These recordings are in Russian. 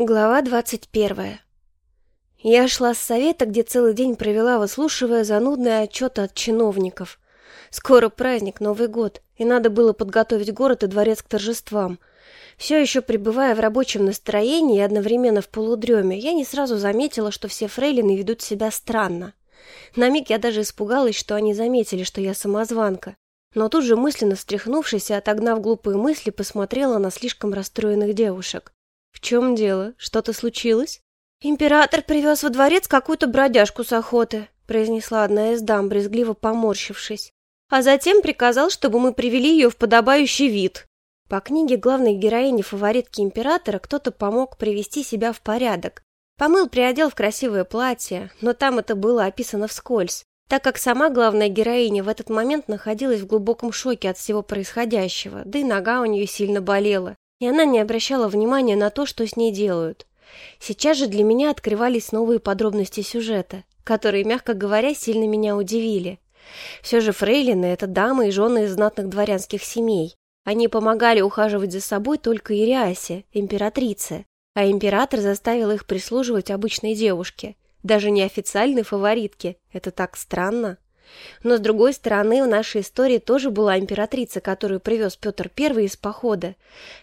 Глава двадцать первая. Я шла с совета, где целый день провела, выслушивая занудные отчеты от чиновников. Скоро праздник, Новый год, и надо было подготовить город и дворец к торжествам. Все еще пребывая в рабочем настроении и одновременно в полудреме, я не сразу заметила, что все фрейлины ведут себя странно. На миг я даже испугалась, что они заметили, что я самозванка. Но тут же мысленно встряхнувшись и отогнав глупые мысли, посмотрела на слишком расстроенных девушек. «В чем дело? Что-то случилось?» «Император привез во дворец какую-то бродяжку с охоты», произнесла одна из дам, брезгливо поморщившись. «А затем приказал, чтобы мы привели ее в подобающий вид». По книге главной героини фаворитки императора кто-то помог привести себя в порядок. Помыл, приодел в красивое платье, но там это было описано вскользь, так как сама главная героиня в этот момент находилась в глубоком шоке от всего происходящего, да и нога у нее сильно болела и она не обращала внимания на то, что с ней делают. Сейчас же для меня открывались новые подробности сюжета, которые, мягко говоря, сильно меня удивили. Все же фрейлины — это дамы и жены из знатных дворянских семей. Они помогали ухаживать за собой только Ириасе, императрице, а император заставил их прислуживать обычной девушке, даже неофициальной фаворитке. Это так странно. Но, с другой стороны, в нашей истории тоже была императрица, которую привез Петр I из похода.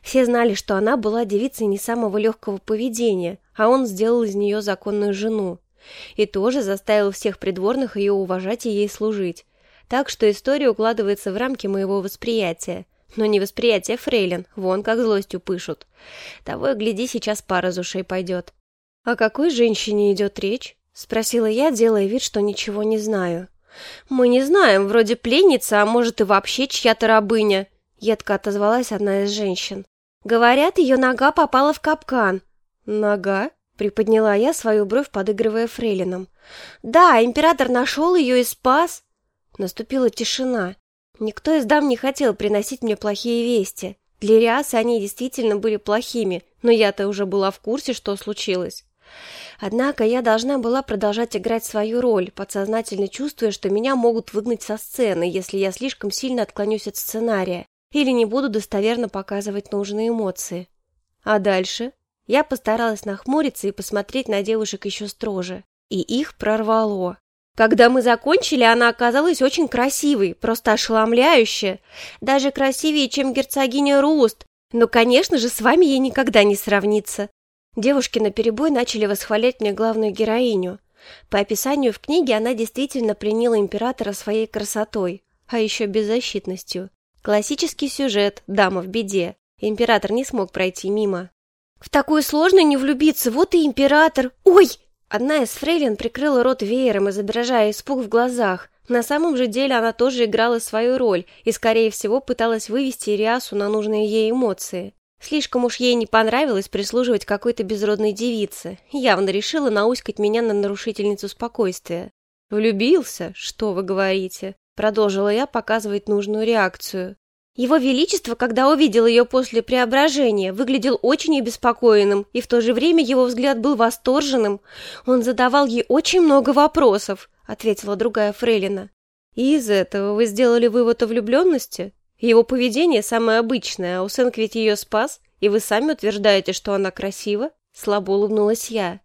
Все знали, что она была девицей не самого легкого поведения, а он сделал из нее законную жену. И тоже заставил всех придворных ее уважать и ей служить. Так что история укладывается в рамки моего восприятия. Но не восприятие фрейлин, вон как злостью пышут. Того и гляди, сейчас пара из ушей пойдет. «О какой женщине идет речь?» — спросила я, делая вид, что ничего не знаю. «Мы не знаем, вроде пленница, а может и вообще чья-то рабыня», — едко отозвалась одна из женщин. «Говорят, ее нога попала в капкан». «Нога?» — приподняла я свою бровь, подыгрывая фрейлином. «Да, император нашел ее и спас». Наступила тишина. Никто из дам не хотел приносить мне плохие вести. Для Риасы они действительно были плохими, но я-то уже была в курсе, что случилось. Однако я должна была продолжать играть свою роль, подсознательно чувствуя, что меня могут выгнать со сцены, если я слишком сильно отклонюсь от сценария или не буду достоверно показывать нужные эмоции. А дальше я постаралась нахмуриться и посмотреть на девушек еще строже. И их прорвало. Когда мы закончили, она оказалась очень красивой, просто ошеломляющая. Даже красивее, чем герцогиня Руст. Но, конечно же, с вами ей никогда не сравнится. Девушки наперебой начали восхвалять мне главную героиню. По описанию в книге она действительно пленила императора своей красотой, а еще беззащитностью. Классический сюжет «Дама в беде». Император не смог пройти мимо. «В такую сложно не влюбиться, вот и император! Ой!» Одна из фрейлин прикрыла рот веером, изображая испуг в глазах. На самом же деле она тоже играла свою роль и, скорее всего, пыталась вывести Ириасу на нужные ей эмоции. Слишком уж ей не понравилось прислуживать какой-то безродной девице. Явно решила науськать меня на нарушительницу спокойствия. «Влюбился? Что вы говорите?» Продолжила я показывать нужную реакцию. Его Величество, когда увидел ее после преображения, выглядел очень обеспокоенным, и в то же время его взгляд был восторженным. Он задавал ей очень много вопросов, ответила другая фрейлина. И из этого вы сделали вывод о влюбленности? Его поведение самое обычное, а Усенк ведь ее спас, и вы сами утверждаете, что она красива?» Слабо улыбнулась я.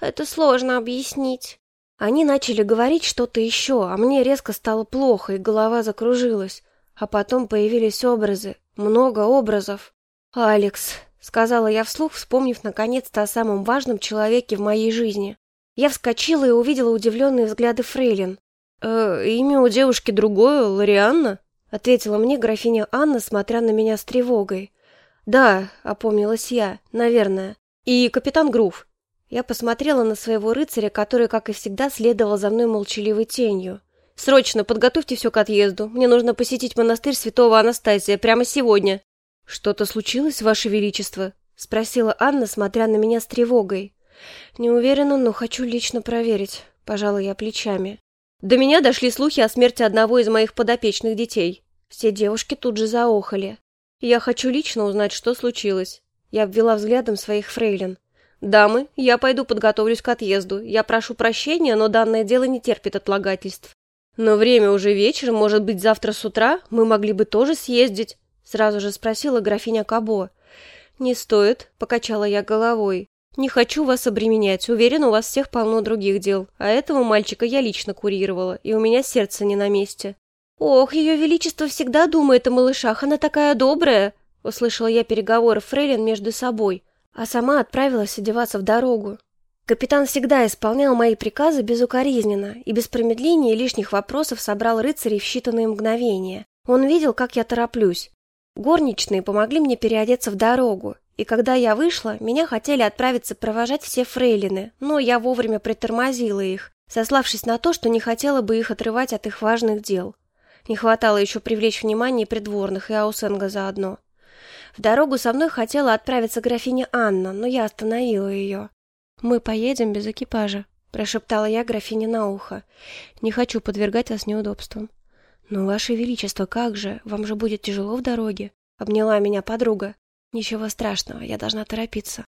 «Это сложно объяснить». Они начали говорить что-то еще, а мне резко стало плохо, и голова закружилась. А потом появились образы, много образов. «Алекс», — сказала я вслух, вспомнив наконец-то о самом важном человеке в моей жизни. Я вскочила и увидела удивленные взгляды Фрейлин. «Э, «Имя у девушки другое, Лорианна?» Ответила мне графиня Анна, смотря на меня с тревогой. «Да», — опомнилась я, — «наверное. И капитан Грув». Я посмотрела на своего рыцаря, который, как и всегда, следовал за мной молчаливой тенью. «Срочно подготовьте все к отъезду. Мне нужно посетить монастырь святого Анастасия прямо сегодня». «Что-то случилось, Ваше Величество?» — спросила Анна, смотря на меня с тревогой. «Не уверена, но хочу лично проверить», — пожала я плечами. До меня дошли слухи о смерти одного из моих подопечных детей. Все девушки тут же заохали. Я хочу лично узнать, что случилось. Я обвела взглядом своих фрейлин. «Дамы, я пойду подготовлюсь к отъезду. Я прошу прощения, но данное дело не терпит отлагательств. Но время уже вечер, может быть, завтра с утра мы могли бы тоже съездить?» Сразу же спросила графиня Кабо. «Не стоит», — покачала я головой. Не хочу вас обременять, уверен, у вас всех полно других дел, а этого мальчика я лично курировала, и у меня сердце не на месте». «Ох, ее величество всегда думает о малышах, она такая добрая!» Услышала я переговоры фрейлин между собой, а сама отправилась одеваться в дорогу. Капитан всегда исполнял мои приказы безукоризненно и без промедления и лишних вопросов собрал рыцарей в считанные мгновения. Он видел, как я тороплюсь. Горничные помогли мне переодеться в дорогу, и когда я вышла, меня хотели отправиться провожать все фрейлины, но я вовремя притормозила их, сославшись на то, что не хотела бы их отрывать от их важных дел. Не хватало еще привлечь внимание придворных и Аусенга заодно. В дорогу со мной хотела отправиться графиня Анна, но я остановила ее. «Мы поедем без экипажа», — прошептала я графине на ухо. «Не хочу подвергать вас неудобствам». «Но, Ваше Величество, как же? Вам же будет тяжело в дороге?» — обняла меня подруга. «Ничего страшного, я должна торопиться».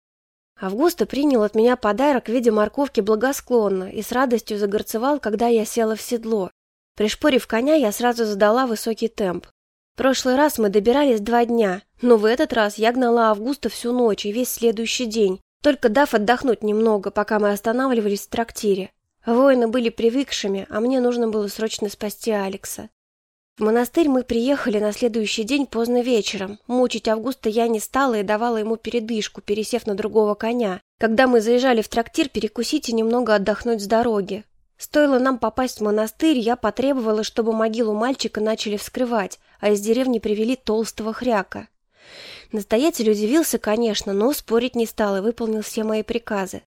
Августа принял от меня подарок в виде морковки благосклонно и с радостью загорцевал, когда я села в седло. Пришпорив коня, я сразу задала высокий темп. В прошлый раз мы добирались два дня, но в этот раз я гнала Августа всю ночь и весь следующий день, только дав отдохнуть немного, пока мы останавливались в трактире. Воины были привыкшими, а мне нужно было срочно спасти Алекса. В монастырь мы приехали на следующий день поздно вечером. Мучить Августа я не стала и давала ему передышку, пересев на другого коня. Когда мы заезжали в трактир перекусить и немного отдохнуть с дороги. Стоило нам попасть в монастырь, я потребовала, чтобы могилу мальчика начали вскрывать, а из деревни привели толстого хряка. Настоятель удивился, конечно, но спорить не стал и выполнил все мои приказы.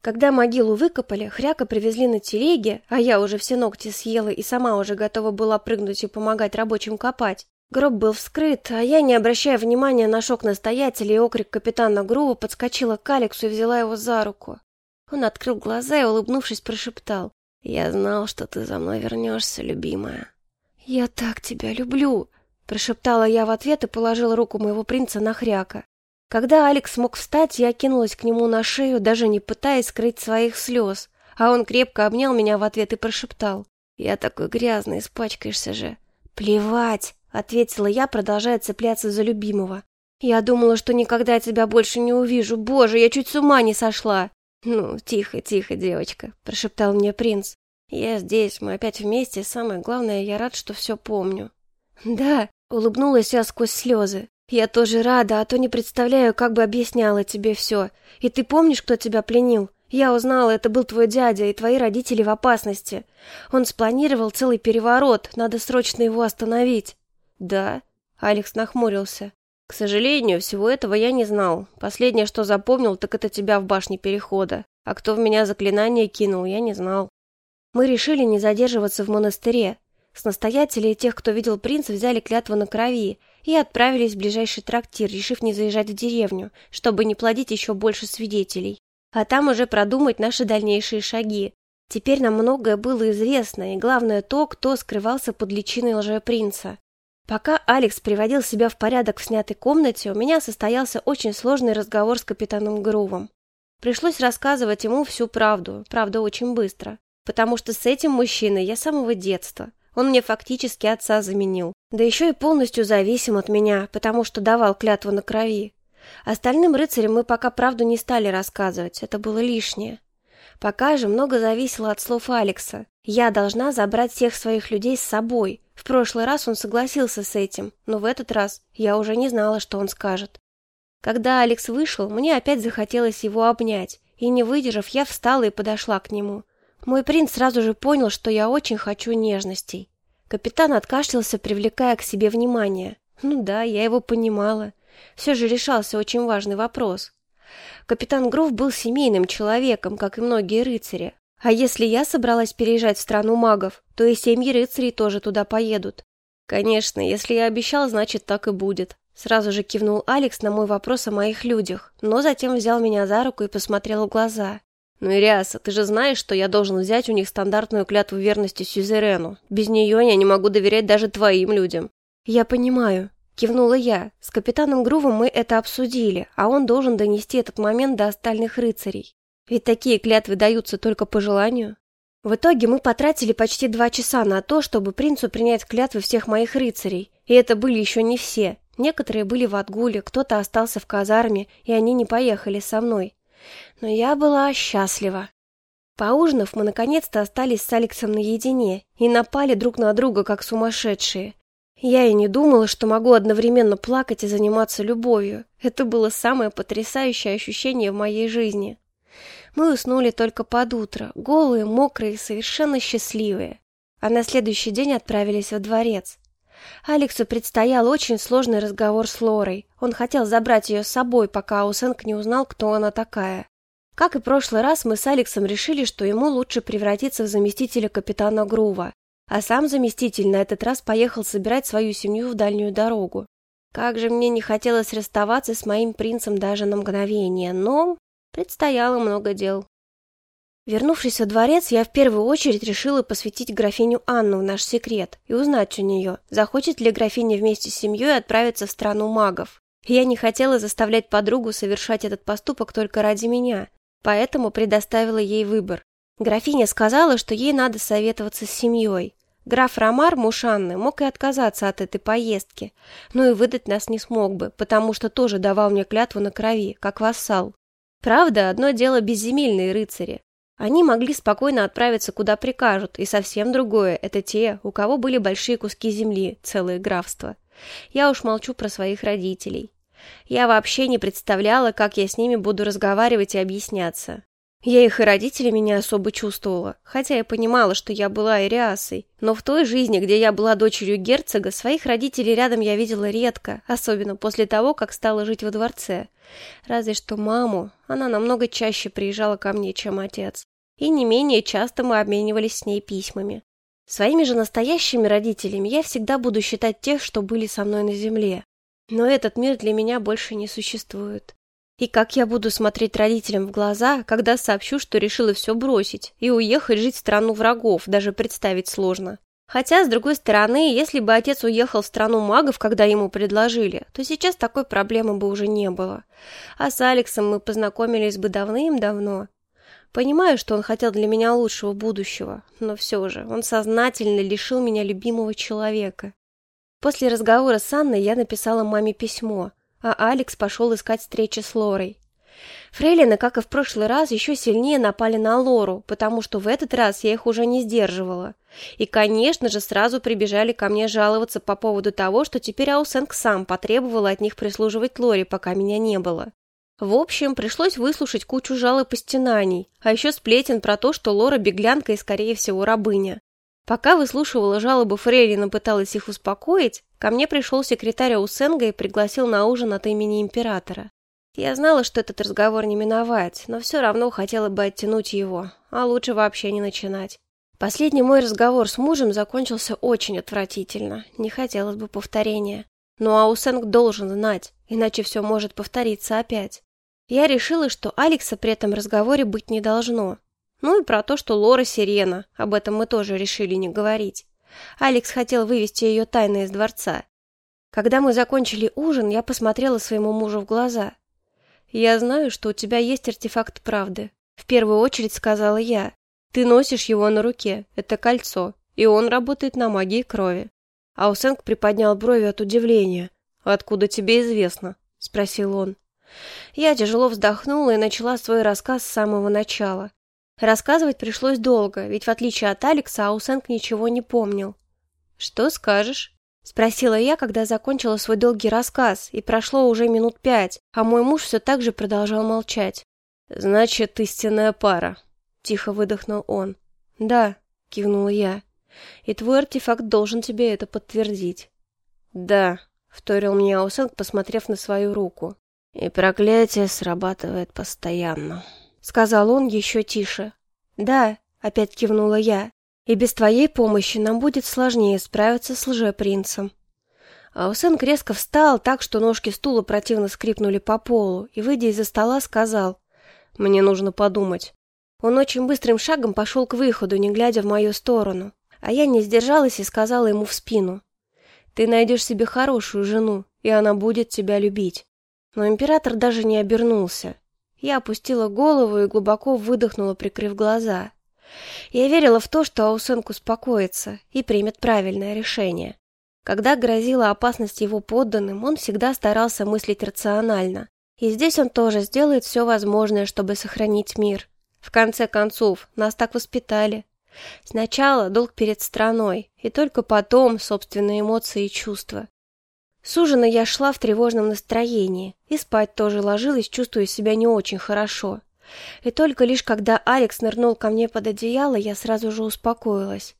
Когда могилу выкопали, хряка привезли на телеге, а я уже все ногти съела и сама уже готова была прыгнуть и помогать рабочим копать. Гроб был вскрыт, а я, не обращая внимания на шок настоятеля и окрик капитана Грува, подскочила к Алексу и взяла его за руку. Он открыл глаза и, улыбнувшись, прошептал. «Я знал, что ты за мной вернешься, любимая». «Я так тебя люблю!» Прошептала я в ответ и положила руку моего принца на хряка. Когда Алекс смог встать, я кинулась к нему на шею, даже не пытаясь скрыть своих слез, а он крепко обнял меня в ответ и прошептал. «Я такой грязный, испачкаешься же». «Плевать!» — ответила я, продолжая цепляться за любимого. «Я думала, что никогда тебя больше не увижу. Боже, я чуть с ума не сошла!» «Ну, тихо, тихо, девочка», — прошептал мне принц. «Я здесь, мы опять вместе, самое главное, я рад, что все помню». «Да», Улыбнулась я сквозь слезы. «Я тоже рада, а то не представляю, как бы объясняла тебе все. И ты помнишь, кто тебя пленил? Я узнала, это был твой дядя, и твои родители в опасности. Он спланировал целый переворот, надо срочно его остановить». «Да?» — Алекс нахмурился. «К сожалению, всего этого я не знал. Последнее, что запомнил, так это тебя в башне Перехода. А кто в меня заклинание кинул, я не знал». Мы решили не задерживаться в монастыре. С настоятелей и тех, кто видел принца, взяли клятву на крови и отправились в ближайший трактир, решив не заезжать в деревню, чтобы не плодить еще больше свидетелей. А там уже продумать наши дальнейшие шаги. Теперь нам многое было известно, и главное то, кто скрывался под личиной лжепринца. Пока Алекс приводил себя в порядок в снятой комнате, у меня состоялся очень сложный разговор с капитаном Грувом. Пришлось рассказывать ему всю правду, правда очень быстро, потому что с этим мужчиной я с самого детства. Он мне фактически отца заменил. Да еще и полностью зависим от меня, потому что давал клятву на крови. Остальным рыцарям мы пока правду не стали рассказывать, это было лишнее. Пока же много зависело от слов Алекса. Я должна забрать всех своих людей с собой. В прошлый раз он согласился с этим, но в этот раз я уже не знала, что он скажет. Когда Алекс вышел, мне опять захотелось его обнять, и не выдержав, я встала и подошла к нему. Мой принц сразу же понял, что я очень хочу нежностей. Капитан откашлялся, привлекая к себе внимание. Ну да, я его понимала. Все же решался очень важный вопрос. Капитан Гров был семейным человеком, как и многие рыцари. А если я собралась переезжать в страну магов, то и семьи рыцарей тоже туда поедут. Конечно, если я обещал, значит так и будет. Сразу же кивнул Алекс на мой вопрос о моих людях, но затем взял меня за руку и посмотрел в глаза. «Ну, Ириаса, ты же знаешь, что я должен взять у них стандартную клятву верности Сюзерену. Без нее я не могу доверять даже твоим людям». «Я понимаю», — кивнула я. «С капитаном Грувом мы это обсудили, а он должен донести этот момент до остальных рыцарей. Ведь такие клятвы даются только по желанию». В итоге мы потратили почти два часа на то, чтобы принцу принять клятвы всех моих рыцарей. И это были еще не все. Некоторые были в отгуле, кто-то остался в казарме, и они не поехали со мной. Но я была счастлива. Поужинав, мы наконец-то остались с Алексом наедине и напали друг на друга, как сумасшедшие. Я и не думала, что могу одновременно плакать и заниматься любовью. Это было самое потрясающее ощущение в моей жизни. Мы уснули только под утро, голые, мокрые и совершенно счастливые. А на следующий день отправились во дворец. Алексу предстоял очень сложный разговор с Лорой. Он хотел забрать ее с собой, пока Аусенк не узнал, кто она такая. Как и прошлый раз, мы с Алексом решили, что ему лучше превратиться в заместителя капитана Грува, а сам заместитель на этот раз поехал собирать свою семью в дальнюю дорогу. Как же мне не хотелось расставаться с моим принцем даже на мгновение, но предстояло много дел. Вернувшись во дворец, я в первую очередь решила посвятить графиню Анну в наш секрет и узнать у нее, захочет ли графиня вместе с семьей отправиться в страну магов. Я не хотела заставлять подругу совершать этот поступок только ради меня, поэтому предоставила ей выбор. Графиня сказала, что ей надо советоваться с семьей. Граф Ромар, муж Анны, мог и отказаться от этой поездки, но и выдать нас не смог бы, потому что тоже давал мне клятву на крови, как вассал. Правда, одно дело безземельные рыцари. Они могли спокойно отправиться куда прикажут, и совсем другое – это те, у кого были большие куски земли, целые графства. Я уж молчу про своих родителей. Я вообще не представляла, как я с ними буду разговаривать и объясняться. Я их и родителями не особо чувствовала, хотя я понимала, что я была Ириасой. Но в той жизни, где я была дочерью герцога, своих родителей рядом я видела редко, особенно после того, как стала жить во дворце. Разве что маму, она намного чаще приезжала ко мне, чем отец. И не менее часто мы обменивались с ней письмами. Своими же настоящими родителями я всегда буду считать тех, что были со мной на земле. Но этот мир для меня больше не существует. И как я буду смотреть родителям в глаза, когда сообщу, что решила все бросить и уехать жить в страну врагов, даже представить сложно. Хотя, с другой стороны, если бы отец уехал в страну магов, когда ему предложили, то сейчас такой проблемы бы уже не было. А с Алексом мы познакомились бы давным-давно. Понимаю, что он хотел для меня лучшего будущего, но все же он сознательно лишил меня любимого человека. После разговора с Анной я написала маме письмо, а Алекс пошел искать встречи с Лорой. Фрейлины, как и в прошлый раз, еще сильнее напали на Лору, потому что в этот раз я их уже не сдерживала. И, конечно же, сразу прибежали ко мне жаловаться по поводу того, что теперь Аусенг сам потребовал от них прислуживать Лоре, пока меня не было. В общем, пришлось выслушать кучу жалоб и стенаний, а еще сплетен про то, что Лора беглянка и, скорее всего, рабыня. Пока выслушивала жалобы Фрейлина пыталась их успокоить, ко мне пришел секретарь Аусенга и пригласил на ужин от имени императора. Я знала, что этот разговор не миновать, но все равно хотела бы оттянуть его, а лучше вообще не начинать. Последний мой разговор с мужем закончился очень отвратительно, не хотелось бы повторения. Но Аусенг должен знать, иначе все может повториться опять. Я решила, что Алекса при этом разговоре быть не должно, ну и про то, что Лора сирена, об этом мы тоже решили не говорить. Алекс хотел вывести ее тайно из дворца. Когда мы закончили ужин, я посмотрела своему мужу в глаза. «Я знаю, что у тебя есть артефакт правды», — в первую очередь сказала я. «Ты носишь его на руке, это кольцо, и он работает на магии крови». Аусенг приподнял брови от удивления. «Откуда тебе известно?» — спросил он. Я тяжело вздохнула и начала свой рассказ с самого начала. Рассказывать пришлось долго, ведь в отличие от Алекса, Аусенг ничего не помнил. «Что скажешь?» — спросила я, когда закончила свой долгий рассказ, и прошло уже минут пять, а мой муж все так же продолжал молчать. «Значит, истинная пара», — тихо выдохнул он. «Да», — кивнула я, — «и твой артефакт должен тебе это подтвердить». «Да», — вторил мне Аусенг, посмотрев на свою руку. «И проклятие срабатывает постоянно» сказал он еще тише. «Да», — опять кивнула я, — «и без твоей помощи нам будет сложнее справиться с лжепринцем». Аусенк резко встал так, что ножки стула противно скрипнули по полу, и, выйдя из-за стола, сказал, «Мне нужно подумать». Он очень быстрым шагом пошел к выходу, не глядя в мою сторону, а я не сдержалась и сказала ему в спину, «Ты найдешь себе хорошую жену, и она будет тебя любить». Но император даже не обернулся, я опустила голову и глубоко выдохнула, прикрыв глаза. Я верила в то, что Аусенк успокоится и примет правильное решение. Когда грозила опасность его подданным, он всегда старался мыслить рационально. И здесь он тоже сделает все возможное, чтобы сохранить мир. В конце концов, нас так воспитали. Сначала долг перед страной, и только потом собственные эмоции и чувства. С ужина я шла в тревожном настроении, и спать тоже ложилась, чувствуя себя не очень хорошо. И только лишь когда Алекс нырнул ко мне под одеяло, я сразу же успокоилась.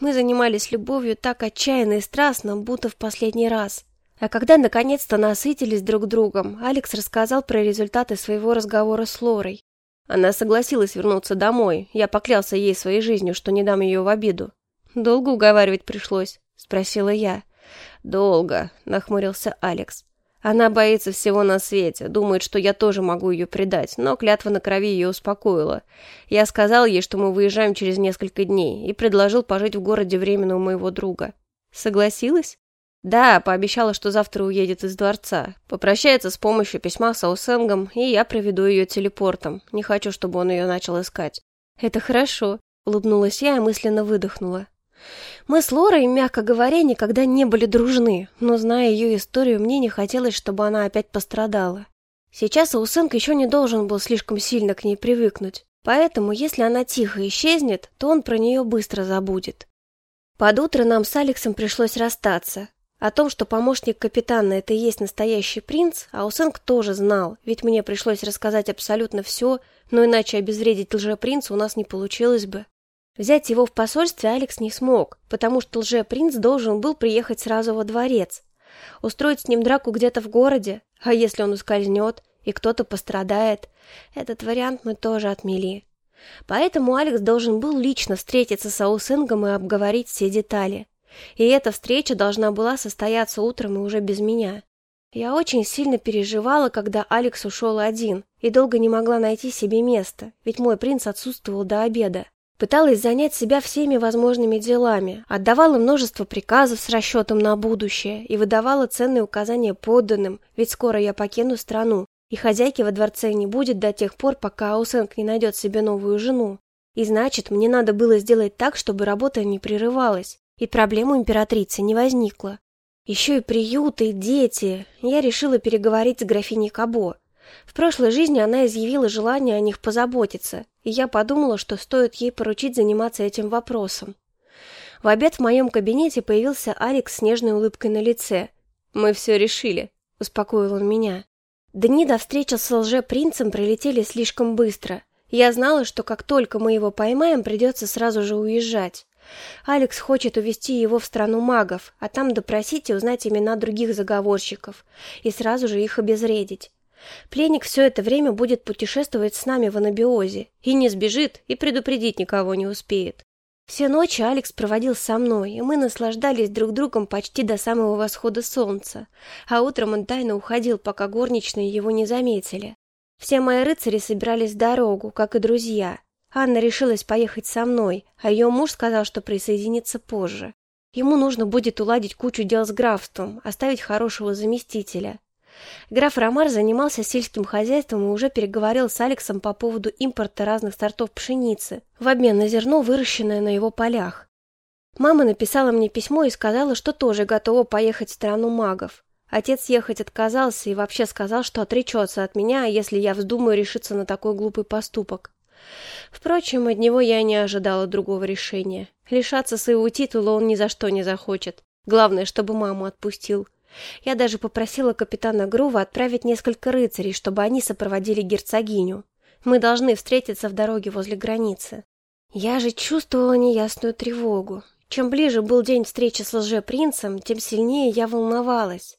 Мы занимались любовью так отчаянно и страстно, будто в последний раз. А когда наконец-то насытились друг другом, Алекс рассказал про результаты своего разговора с Лорой. Она согласилась вернуться домой. Я поклялся ей своей жизнью, что не дам ее в обиду. «Долго уговаривать пришлось?» — спросила я. «Долго», — нахмурился Алекс. Она боится всего на свете, думает, что я тоже могу ее предать, но клятва на крови ее успокоила. Я сказал ей, что мы выезжаем через несколько дней, и предложил пожить в городе временно у моего друга. Согласилась? Да, пообещала, что завтра уедет из дворца. Попрощается с помощью письма с Аусенгом, и я проведу ее телепортом. Не хочу, чтобы он ее начал искать. Это хорошо, улыбнулась я и мысленно выдохнула. Мы с Лорой, мягко говоря, никогда не были дружны, но, зная ее историю, мне не хотелось, чтобы она опять пострадала. Сейчас Аусенк еще не должен был слишком сильно к ней привыкнуть, поэтому, если она тихо исчезнет, то он про нее быстро забудет. Под утро нам с Алексом пришлось расстаться. О том, что помощник капитана это и есть настоящий принц, Аусенк тоже знал, ведь мне пришлось рассказать абсолютно все, но иначе обезвредить лжепринца у нас не получилось бы. Взять его в посольстве Алекс не смог, потому что лже-принц должен был приехать сразу во дворец. Устроить с ним драку где-то в городе, а если он ускользнет и кто-то пострадает, этот вариант мы тоже отмели. Поэтому Алекс должен был лично встретиться с Аусингом и обговорить все детали. И эта встреча должна была состояться утром и уже без меня. Я очень сильно переживала, когда Алекс ушел один, и долго не могла найти себе места, ведь мой принц отсутствовал до обеда. Пыталась занять себя всеми возможными делами, отдавала множество приказов с расчетом на будущее и выдавала ценные указания подданным, ведь скоро я покину страну, и хозяйки во дворце не будет до тех пор, пока Аусенг не найдет себе новую жену. И значит, мне надо было сделать так, чтобы работа не прерывалась, и проблем у императрицы не возникло. Еще и приют, и дети. Я решила переговорить с графиней Кабо. В прошлой жизни она изъявила желание о них позаботиться, и я подумала, что стоит ей поручить заниматься этим вопросом. В обед в моем кабинете появился Алекс с нежной улыбкой на лице. «Мы все решили», — успокоил он меня. Дни до встречи с лже-принцем пролетели слишком быстро. Я знала, что как только мы его поймаем, придется сразу же уезжать. Алекс хочет увезти его в страну магов, а там допросить и узнать имена других заговорщиков, и сразу же их обезвредить. Пленник все это время будет путешествовать с нами в анабиозе, и не сбежит, и предупредить никого не успеет. Все ночи Алекс проводил со мной, и мы наслаждались друг другом почти до самого восхода солнца, а утром он тайно уходил, пока горничные его не заметили. Все мои рыцари собирались в дорогу, как и друзья. Анна решилась поехать со мной, а ее муж сказал, что присоединится позже. Ему нужно будет уладить кучу дел с графством, оставить хорошего заместителя. Граф Ромар занимался сельским хозяйством и уже переговорил с Алексом по поводу импорта разных сортов пшеницы в обмен на зерно, выращенное на его полях. Мама написала мне письмо и сказала, что тоже готова поехать в страну магов. Отец ехать отказался и вообще сказал, что отречется от меня, если я вздумаю решиться на такой глупый поступок. Впрочем, от него я не ожидала другого решения. Лишаться своего титула он ни за что не захочет. Главное, чтобы маму отпустил. Я даже попросила капитана Грува отправить несколько рыцарей, чтобы они сопроводили герцогиню. Мы должны встретиться в дороге возле границы. Я же чувствовала неясную тревогу. Чем ближе был день встречи с лжепринцем, тем сильнее я волновалась.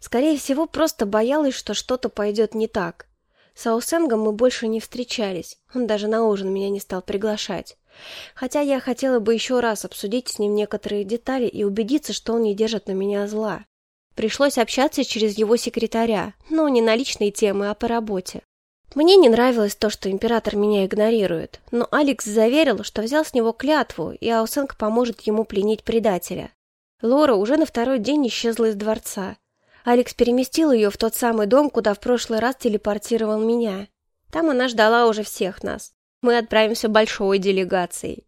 Скорее всего, просто боялась, что что-то пойдет не так. С Аусенгом мы больше не встречались. Он даже на ужин меня не стал приглашать. Хотя я хотела бы еще раз обсудить с ним некоторые детали и убедиться, что он не держит на меня зла. Пришлось общаться через его секретаря, но не на личные темы, а по работе. Мне не нравилось то, что император меня игнорирует, но Алекс заверил, что взял с него клятву, и Аусенг поможет ему пленить предателя. Лора уже на второй день исчезла из дворца. Алекс переместил ее в тот самый дом, куда в прошлый раз телепортировал меня. Там она ждала уже всех нас. Мы отправимся большой делегацией.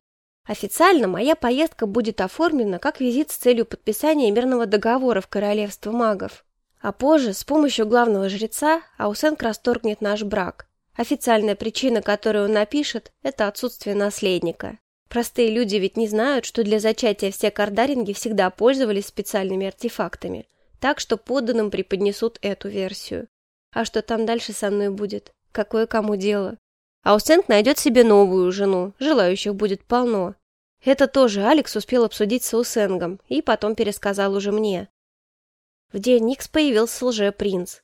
Официально моя поездка будет оформлена как визит с целью подписания мирного договора в Королевство магов. А позже, с помощью главного жреца, Аусенк расторгнет наш брак. Официальная причина, которую он напишет, это отсутствие наследника. Простые люди ведь не знают, что для зачатия все кардаринги всегда пользовались специальными артефактами. Так что подданным преподнесут эту версию. А что там дальше со мной будет? Какое кому дело? Аусенк найдет себе новую жену, желающих будет полно. Это тоже Алекс успел обсудить с Аусенгом и потом пересказал уже мне. В день Никс появился лже-принц.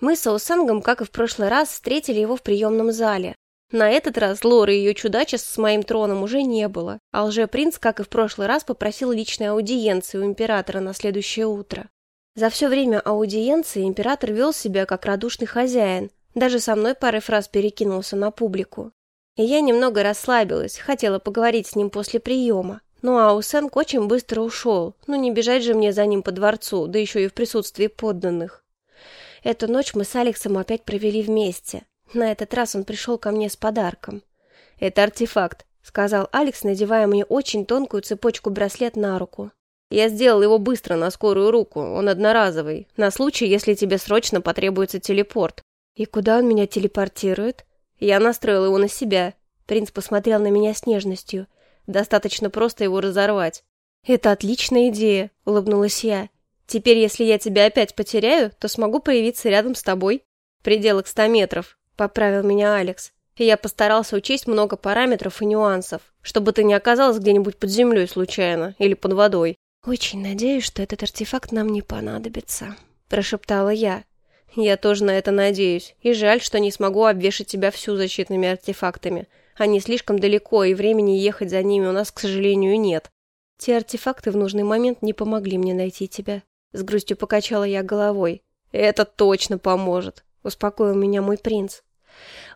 Мы с Аусенгом, как и в прошлый раз, встретили его в приемном зале. На этот раз Лоры и ее чудачеств с моим троном уже не было, а лже-принц, как и в прошлый раз, попросил личной аудиенции у императора на следующее утро. За все время аудиенции император вел себя как радушный хозяин, даже со мной парой фраз перекинулся на публику. И я немного расслабилась, хотела поговорить с ним после приема. Ну а Усенк очень быстро ушел, ну не бежать же мне за ним по дворцу, да еще и в присутствии подданных. Эту ночь мы с Алексом опять провели вместе. На этот раз он пришел ко мне с подарком. «Это артефакт», — сказал Алекс, надевая мне очень тонкую цепочку-браслет на руку. «Я сделал его быстро, на скорую руку, он одноразовый, на случай, если тебе срочно потребуется телепорт». «И куда он меня телепортирует?» «Я настроил его на себя». Принц посмотрел на меня с нежностью. «Достаточно просто его разорвать». «Это отличная идея», — улыбнулась я. Теперь, если я тебя опять потеряю, то смогу появиться рядом с тобой. Пределах ста метров, поправил меня Алекс. И я постарался учесть много параметров и нюансов, чтобы ты не оказалась где-нибудь под землей случайно или под водой. Очень надеюсь, что этот артефакт нам не понадобится, прошептала я. Я тоже на это надеюсь. И жаль, что не смогу обвешать тебя всю защитными артефактами. Они слишком далеко, и времени ехать за ними у нас, к сожалению, нет. Те артефакты в нужный момент не помогли мне найти тебя. С грустью покачала я головой. «Это точно поможет», — успокоил меня мой принц.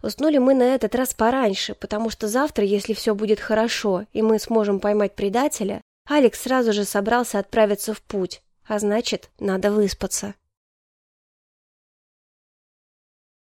Уснули мы на этот раз пораньше, потому что завтра, если все будет хорошо, и мы сможем поймать предателя, Алекс сразу же собрался отправиться в путь, а значит, надо выспаться.